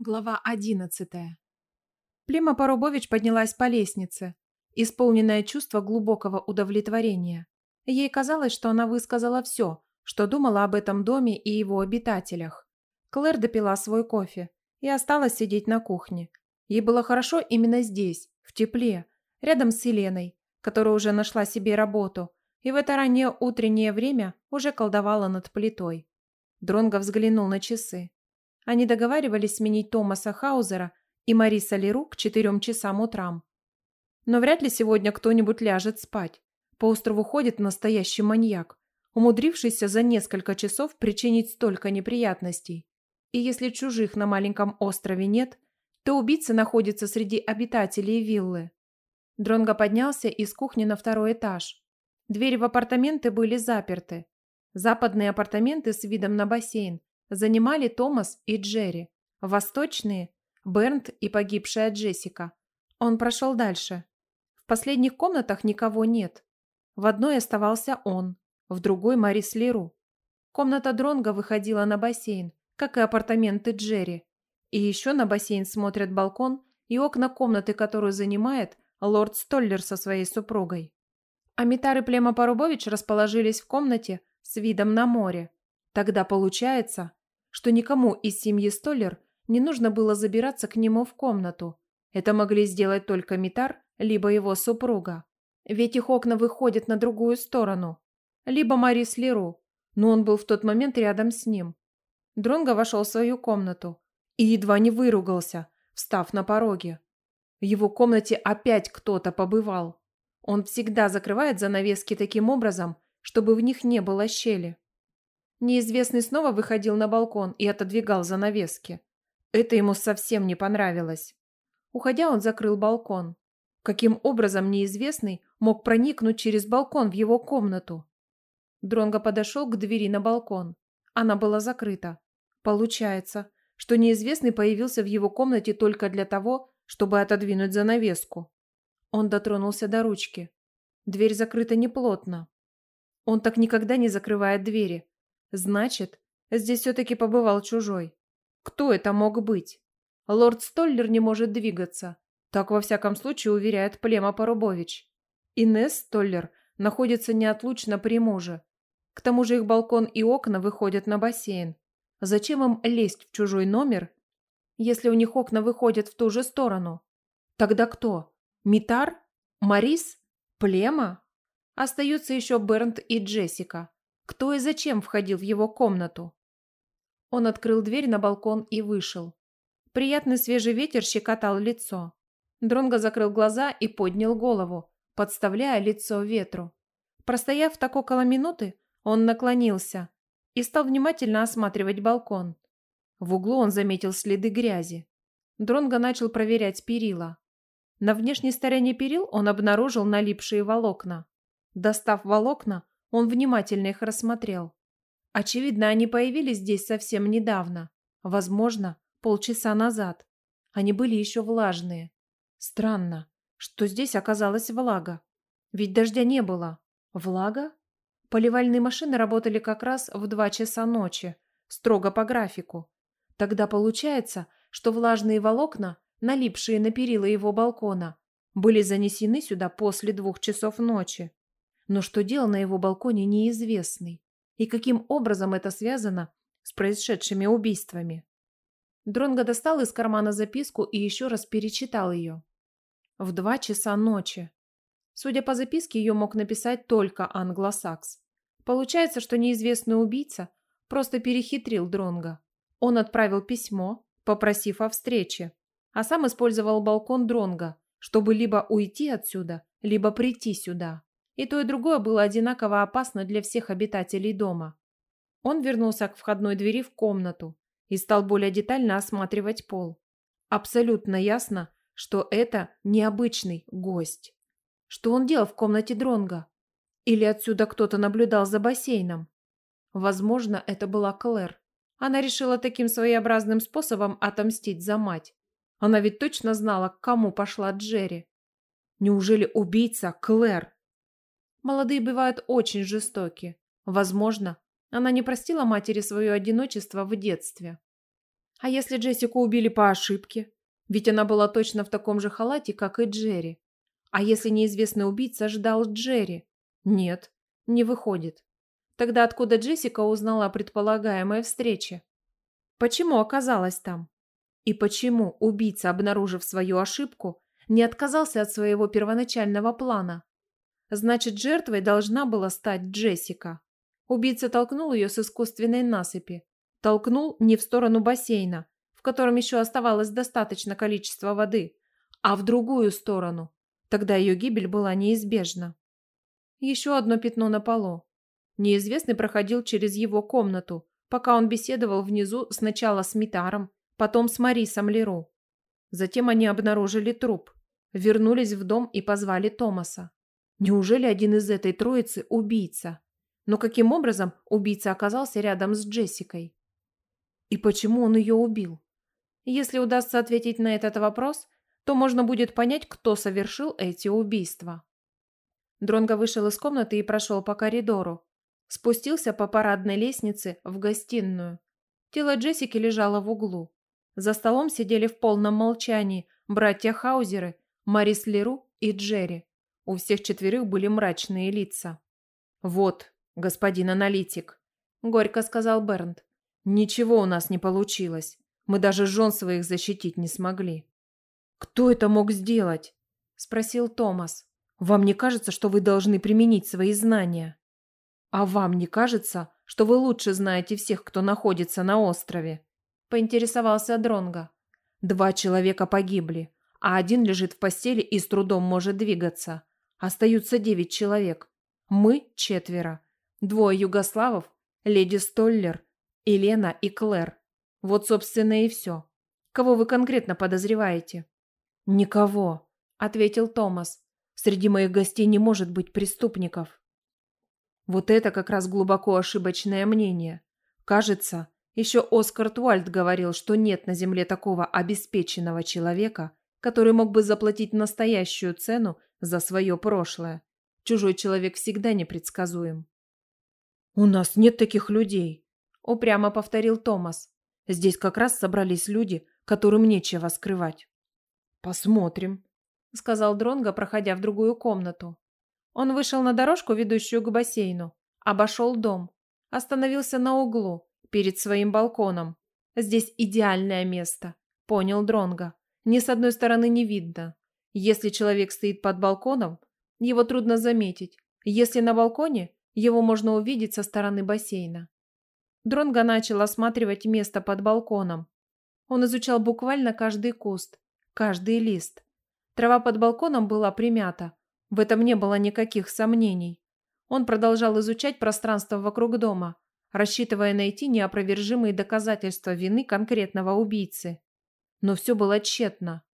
Глава одиннадцатая. Плима Порубович поднялась по лестнице, исполненное чувство глубокого удовлетворения. Ей казалось, что она высказала все, что думала об этом доме и его обитателях. Клэр допила свой кофе и осталась сидеть на кухне. Ей было хорошо именно здесь, в тепле, рядом с Еленой, которая уже нашла себе работу, и в это раннее утреннее время уже колдовала над плитой. Дронго взглянул на часы. Они договаривались сменить Томаса Хаузера и Мариса Леру к четырем часам утрам. Но вряд ли сегодня кто-нибудь ляжет спать. По острову ходит настоящий маньяк, умудрившийся за несколько часов причинить столько неприятностей. И если чужих на маленьком острове нет, то убийца находится среди обитателей виллы. Дронго поднялся из кухни на второй этаж. Двери в апартаменты были заперты. Западные апартаменты с видом на бассейн занимали Томас и Джерри. Восточные – Бернт и погибшая Джессика. Он прошел дальше. В последних комнатах никого нет. В одной оставался он, в другой – Марис Леру. Комната Дронга выходила на бассейн, как и апартаменты Джерри. И еще на бассейн смотрят балкон и окна комнаты, которую занимает лорд Столлер со своей супругой. Амитар и Плема Порубович расположились в комнате с видом на море. Тогда получается, что никому из семьи Столлер не нужно было забираться к нему в комнату. Это могли сделать только Митар, либо его супруга. Ведь их окна выходят на другую сторону. Либо Марис Леру, но он был в тот момент рядом с ним. Дронго вошел в свою комнату и едва не выругался, встав на пороге. В его комнате опять кто-то побывал. Он всегда закрывает занавески таким образом, чтобы в них не было щели. Неизвестный снова выходил на балкон и отодвигал занавески. Это ему совсем не понравилось. Уходя, он закрыл балкон. Каким образом неизвестный мог проникнуть через балкон в его комнату? Дронго подошел к двери на балкон. Она была закрыта. Получается, что неизвестный появился в его комнате только для того, чтобы отодвинуть занавеску. Он дотронулся до ручки. Дверь закрыта неплотно. Он так никогда не закрывает двери. Значит, здесь все-таки побывал чужой. Кто это мог быть? Лорд Столлер не может двигаться. Так, во всяком случае, уверяет Плема Порубович. Инесс Столлер находится неотлучно при муже. К тому же их балкон и окна выходят на бассейн. Зачем им лезть в чужой номер, если у них окна выходят в ту же сторону? Тогда кто? Митар? Марис? Плема? Остаются еще Бернт и Джессика. Кто и зачем входил в его комнату? Он открыл дверь на балкон и вышел. Приятный свежий ветер щекотал лицо. Дронго закрыл глаза и поднял голову, подставляя лицо ветру. Простояв так около минуты, он наклонился и стал внимательно осматривать балкон. В углу он заметил следы грязи. Дронго начал проверять перила. На внешней стороне перил он обнаружил налипшие волокна. Достав волокна, он внимательно их рассмотрел. Очевидно, они появились здесь совсем недавно. Возможно, полчаса назад. Они были еще влажные. Странно, что здесь оказалась влага. Ведь дождя не было. Влага? Поливальные машины работали как раз в два часа ночи, строго по графику. Тогда получается, что влажные волокна, налипшие на перила его балкона, были занесены сюда после двух часов ночи. Но что делал на его балконе неизвестный? И каким образом это связано с происшедшими убийствами? Дронго достал из кармана записку и еще раз перечитал ее. В два часа ночи. Судя по записке, ее мог написать только англосакс. Получается, что неизвестный убийца просто перехитрил Дронга. Он отправил письмо, попросив о встрече, а сам использовал балкон Дронга, чтобы либо уйти отсюда, либо прийти сюда. И то, и другое было одинаково опасно для всех обитателей дома. Он вернулся к входной двери в комнату и стал более детально осматривать пол. Абсолютно ясно, что это необычный гость. Что он делал в комнате Дронга? Или отсюда кто-то наблюдал за бассейном? Возможно, это была Клэр. Она решила таким своеобразным способом отомстить за мать. Она ведь точно знала, к кому пошла Джерри. Неужели убийца Клэр? Молодые бывают очень жестоки. Возможно, она не простила матери свое одиночество в детстве. А если Джессику убили по ошибке? Ведь она была точно в таком же халате, как и Джерри. А если неизвестный убийца ждал Джерри? Нет, не выходит. Тогда откуда Джессика узнала о предполагаемой встрече? Почему оказалась там? И почему убийца, обнаружив свою ошибку, не отказался от своего первоначального плана? Значит, жертвой должна была стать Джессика. Убийца толкнул ее с искусственной насыпи. Толкнул не в сторону бассейна, в котором еще оставалось достаточно количества воды, а в другую сторону. Тогда ее гибель была неизбежна. Еще одно пятно на полу. Неизвестный проходил через его комнату, пока он беседовал внизу сначала с Митаром, потом с Марисом Леру. Затем они обнаружили труп, вернулись в дом и позвали Томаса. Неужели один из этой троицы убийца? Но каким образом убийца оказался рядом с Джессикой? И почему он ее убил? Если удастся ответить на этот вопрос, то можно будет понять, кто совершил эти убийства. Дронго вышел из комнаты и прошел по коридору. Спустился по парадной лестнице в гостиную. Тело Джессики лежало в углу. За столом сидели в полном молчании братья Хаузеры, Марис Леру и Джерри. У всех четверых были мрачные лица. «Вот, господин аналитик», – горько сказал Бернт. «Ничего у нас не получилось. Мы даже жен своих защитить не смогли». «Кто это мог сделать?» – спросил Томас. «Вам не кажется, что вы должны применить свои знания?» «А вам не кажется, что вы лучше знаете всех, кто находится на острове?» – поинтересовался Дронга. «Два человека погибли, а один лежит в постели и с трудом может двигаться. Остаются девять человек. Мы четверо. Двое югославов, леди Столлер, Елена и Клэр. Вот, собственно, и все. Кого вы конкретно подозреваете? Никого, ответил Томас. Среди моих гостей не может быть преступников. Вот это как раз глубоко ошибочное мнение. Кажется, еще Оскар Туальд говорил, что нет на земле такого обеспеченного человека, который мог бы заплатить настоящую цену за свое прошлое. Чужой человек всегда непредсказуем. «У нас нет таких людей», – упрямо повторил Томас. «Здесь как раз собрались люди, которым нечего скрывать». «Посмотрим», – сказал Дронго, проходя в другую комнату. Он вышел на дорожку, ведущую к бассейну, обошел дом, остановился на углу, перед своим балконом. «Здесь идеальное место», – понял Дронго. «Ни с одной стороны не видно, если человек стоит под балконом, его трудно заметить. Если на балконе, его можно увидеть со стороны бассейна. Дронго начал осматривать место под балконом. Он изучал буквально каждый куст, каждый лист. Трава под балконом была примята. В этом не было никаких сомнений. Он продолжал изучать пространство вокруг дома, рассчитывая найти неопровержимые доказательства вины конкретного убийцы. Но все было тщетно.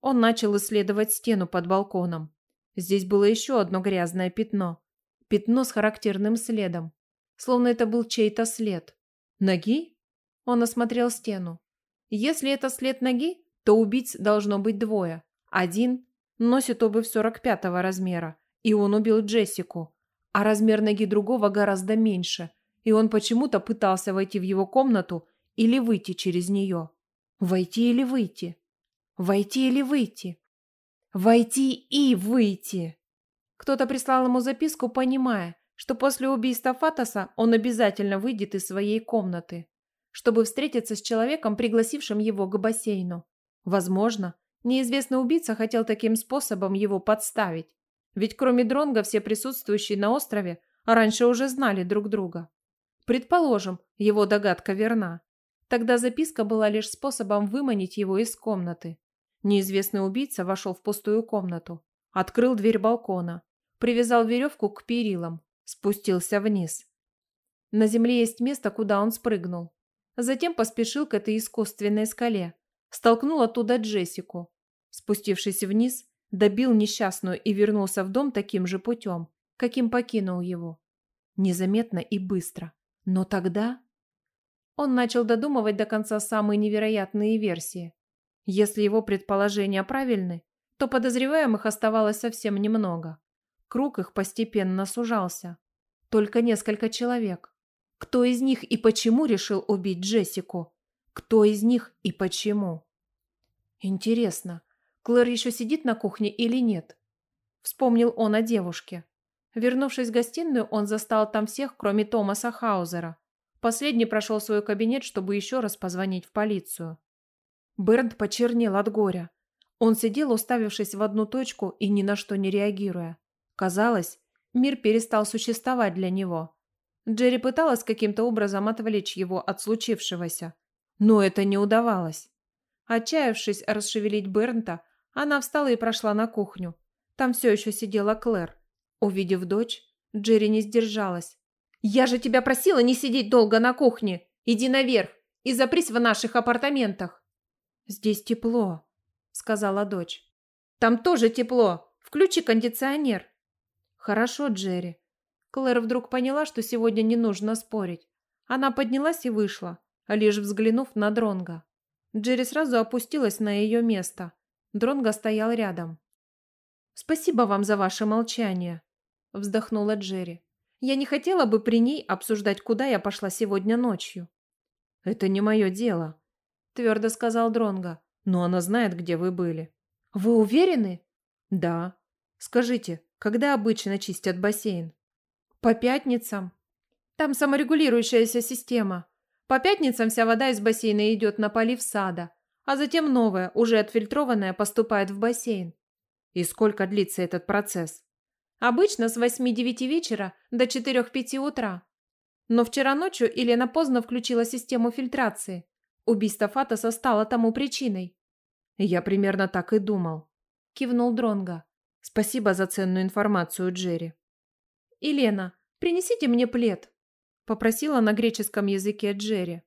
Он начал исследовать стену под балконом. Здесь было еще одно грязное пятно. Пятно с характерным следом. Словно это был чей-то след. Ноги? Он осмотрел стену. Если это след ноги, то убийц должно быть двое. Один носит обувь 45 размера, и он убил Джессику. А размер ноги другого гораздо меньше, и он почему-то пытался войти в его комнату или выйти через нее. Войти или выйти? Войти или выйти? Войти и выйти. Кто-то прислал ему записку, понимая, что после убийства Фатоса он обязательно выйдет из своей комнаты, чтобы встретиться с человеком, пригласившим его к бассейну. Возможно, неизвестный убийца хотел таким способом его подставить. Ведь кроме Дронга все присутствующие на острове раньше уже знали друг друга. Предположим, его догадка верна. Тогда записка была лишь способом выманить его из комнаты. Неизвестный убийца вошел в пустую комнату, открыл дверь балкона, привязал веревку к перилам, спустился вниз. На земле есть место, куда он спрыгнул. Затем поспешил к этой искусственной скале, столкнул оттуда Джессику. Спустившись вниз, добил несчастную и вернулся в дом таким же путем, каким покинул его. Незаметно и быстро. Но тогда... Он начал додумывать до конца самые невероятные версии. Если его предположения правильны, то подозреваемых оставалось совсем немного. Круг их постепенно сужался. Только несколько человек. Кто из них и почему решил убить Джессику? Кто из них и почему? Интересно, Клэр еще сидит на кухне или нет? Вспомнил он о девушке. Вернувшись в гостиную, он застал там всех, кроме Томаса Хаузера. Последний прошел свой кабинет, чтобы еще раз позвонить в полицию. Бернт почернел от горя. Он сидел, уставившись в одну точку и ни на что не реагируя. Казалось, мир перестал существовать для него. Джерри пыталась каким-то образом отвлечь его от случившегося, но это не удавалось. Отчаявшись расшевелить Бернта, она встала и прошла на кухню. Там все еще сидела Клэр. Увидев дочь, Джерри не сдержалась. «Я же тебя просила не сидеть долго на кухне! Иди наверх и запрись в наших апартаментах!» «Здесь тепло», — сказала дочь. «Там тоже тепло. Включи кондиционер». «Хорошо, Джерри». Клэр вдруг поняла, что сегодня не нужно спорить. Она поднялась и вышла, лишь взглянув на Дронга. Джерри сразу опустилась на ее место. Дронга стоял рядом. «Спасибо вам за ваше молчание», – вздохнула Джерри. «Я не хотела бы при ней обсуждать, куда я пошла сегодня ночью». «Это не мое дело», – твердо сказал Дронга. «Но она знает, где вы были». «Вы уверены?» «Да. Скажите, когда обычно чистят бассейн?» «По пятницам. Там саморегулирующаяся система. По пятницам вся вода из бассейна идет на полив сада, а затем новая, уже отфильтрованная, поступает в бассейн. И сколько длится этот процесс? Обычно с 8-9 вечера до 4-5 утра. Но вчера ночью Елена поздно включила систему фильтрации. Убийство Фатоса стало тому причиной. Я примерно так и думал. Кивнул Дронга. Спасибо за ценную информацию, Джерри. Елена, принесите мне плед. Попросила на греческом языке Джерри.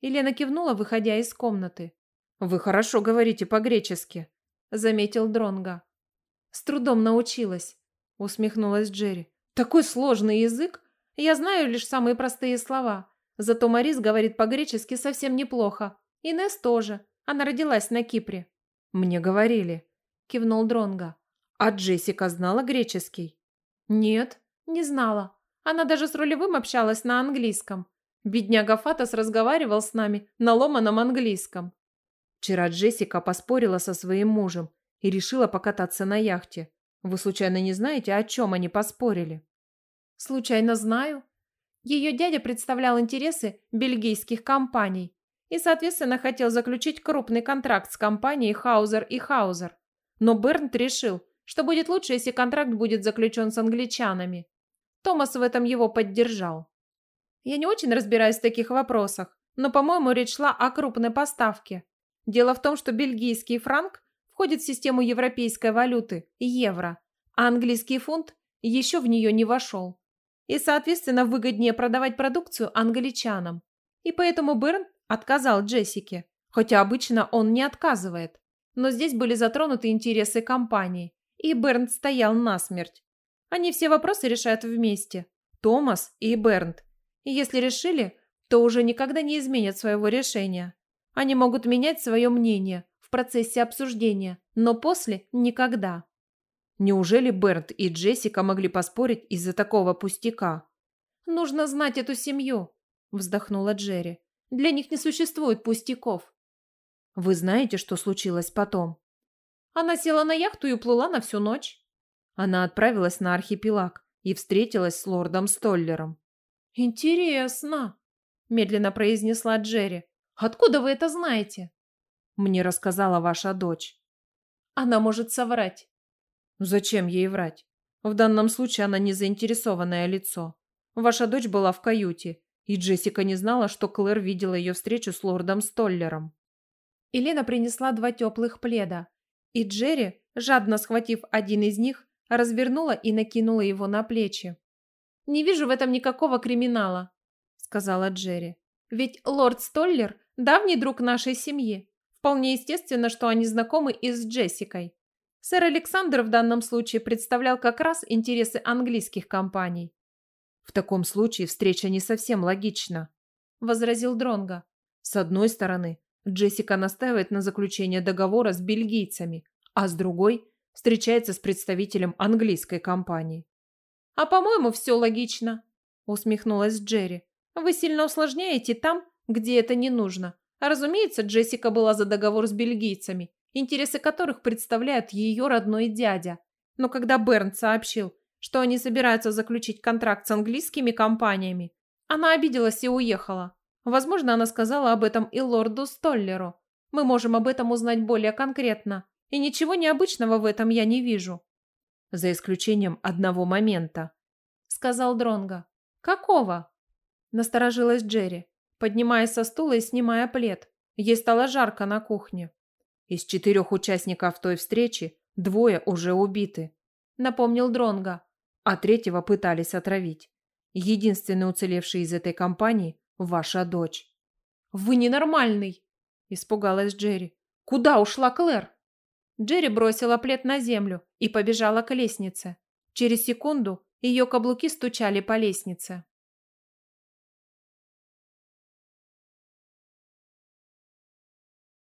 Елена кивнула, выходя из комнаты. Вы хорошо говорите по-гречески, заметил Дронга. С трудом научилась, усмехнулась Джерри. Такой сложный язык. Я знаю лишь самые простые слова. Зато Марис говорит по-гречески совсем неплохо. Инес тоже. Она родилась на Кипре. Мне говорили, кивнул Дронга. А Джессика знала греческий? Нет, не знала. Она даже с рулевым общалась на английском. Бедняга Фатас разговаривал с нами на ломаном английском. Вчера Джессика поспорила со своим мужем и решила покататься на яхте. Вы случайно не знаете, о чем они поспорили? Случайно знаю. Ее дядя представлял интересы бельгийских компаний и, соответственно, хотел заключить крупный контракт с компанией Хаузер и Хаузер. Но Бернт решил, что будет лучше, если контракт будет заключен с англичанами. Томас в этом его поддержал. Я не очень разбираюсь в таких вопросах, но, по-моему, речь шла о крупной поставке. Дело в том, что бельгийский франк входит в систему европейской валюты – евро, а английский фунт еще в нее не вошел. И, соответственно, выгоднее продавать продукцию англичанам. И поэтому Берн отказал Джессике, хотя обычно он не отказывает. Но здесь были затронуты интересы компании, и Бернт стоял насмерть. Они все вопросы решают вместе. Томас и Бернт. И если решили, то уже никогда не изменят своего решения. Они могут менять свое мнение, в процессе обсуждения, но после – никогда. Неужели Бернт и Джессика могли поспорить из-за такого пустяка? «Нужно знать эту семью», – вздохнула Джерри. «Для них не существует пустяков». «Вы знаете, что случилось потом?» Она села на яхту и уплыла на всю ночь. Она отправилась на архипелаг и встретилась с лордом Столлером. «Интересно», – медленно произнесла Джерри. «Откуда вы это знаете?» Мне рассказала ваша дочь. Она может соврать. Зачем ей врать? В данном случае она не заинтересованное лицо. Ваша дочь была в каюте, и Джессика не знала, что Клэр видела ее встречу с лордом Столлером. Елена принесла два теплых пледа, и Джерри, жадно схватив один из них, развернула и накинула его на плечи. «Не вижу в этом никакого криминала», — сказала Джерри. «Ведь лорд Столлер – давний друг нашей семьи. Вполне естественно, что они знакомы и с Джессикой. Сэр Александр в данном случае представлял как раз интересы английских компаний. В таком случае встреча не совсем логична, возразил Дронга. С одной стороны, Джессика настаивает на заключении договора с бельгийцами, а с другой встречается с представителем английской компании. А по-моему, все логично, усмехнулась Джерри. Вы сильно усложняете там, где это не нужно, разумеется, Джессика была за договор с бельгийцами, интересы которых представляет ее родной дядя. Но когда Берн сообщил, что они собираются заключить контракт с английскими компаниями, она обиделась и уехала. Возможно, она сказала об этом и лорду Столлеру. Мы можем об этом узнать более конкретно. И ничего необычного в этом я не вижу. За исключением одного момента, сказал Дронга. Какого? Насторожилась Джерри, поднимаясь со стула и снимая плед. Ей стало жарко на кухне. Из четырех участников той встречи двое уже убиты, напомнил Дронга, а третьего пытались отравить. Единственный уцелевший из этой компании – ваша дочь. Вы ненормальный, испугалась Джерри. Куда ушла Клэр? Джерри бросила плед на землю и побежала к лестнице. Через секунду ее каблуки стучали по лестнице.